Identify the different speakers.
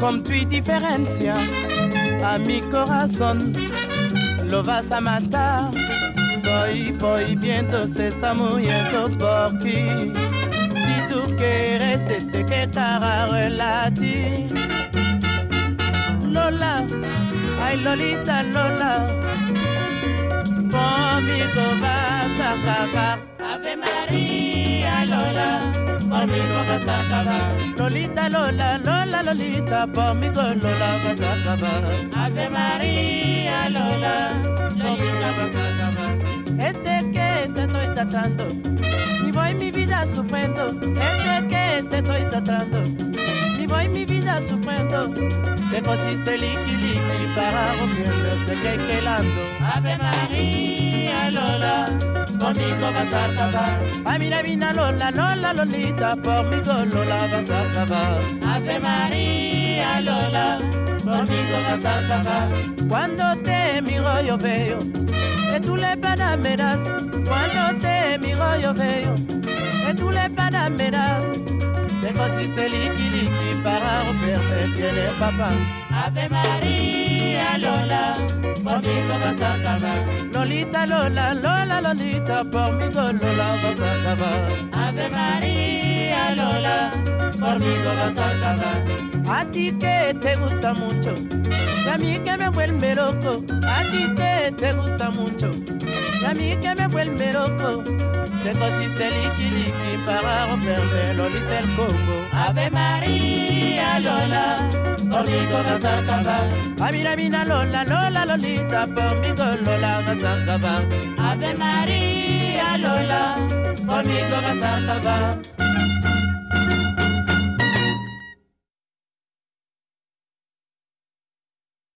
Speaker 1: Con tu diferencia a mi corazón lo vas a matar. Soy movimiento se está muriendo por ti. Te hará relatir. Lola, ay Lolita, Lola, conmigo vas a acabar.
Speaker 2: Ave María Lola, conmigo vas a acabar.
Speaker 1: Lolita, Lola, Lola, Lolita, conmigo Lola vas a acabar.
Speaker 2: Ave María Lola, Lolita vas a acabar.
Speaker 1: Este que te estoy tratando, mi mi vida sufriendo. Que te estoy tratando, mi voy mi vida sufriendo. Te cosiste liqui liqui para romperme ese que quelando.
Speaker 2: Ave María Lola, conmigo vas a acabar.
Speaker 1: Ay mira, mira Lola, Lola, Lolita, por mi Lola vas a acabar.
Speaker 2: Ave María Lola, conmigo vas a acabar.
Speaker 1: Cuando te miro yo veo que tú le panameras. Cuando te miro yo veo que tú le panameras. Te cosiste liqui liqui para romperme tiene papá.
Speaker 2: Ave María Lola, conmigo vas a acabar.
Speaker 1: Lolita, Lola, Lola, Lolita, por mi Lola vas a acabar.
Speaker 2: Ave María Lola, conmigo vas a acabar.
Speaker 1: A ti que te gusta mucho, y a mí que me vuelve loco. A ti que te gusta mucho, y a mí que me vuelve loco. Te cosiste liqui liqui para romperme Lolita el Congo.
Speaker 2: Ave María Lola, conmigo vas a acabar.
Speaker 1: A mira, mira, Lola, Lola, Lolita, por mi Lola vas a acabar.
Speaker 2: Ave María Lola, conmigo vas a acabar.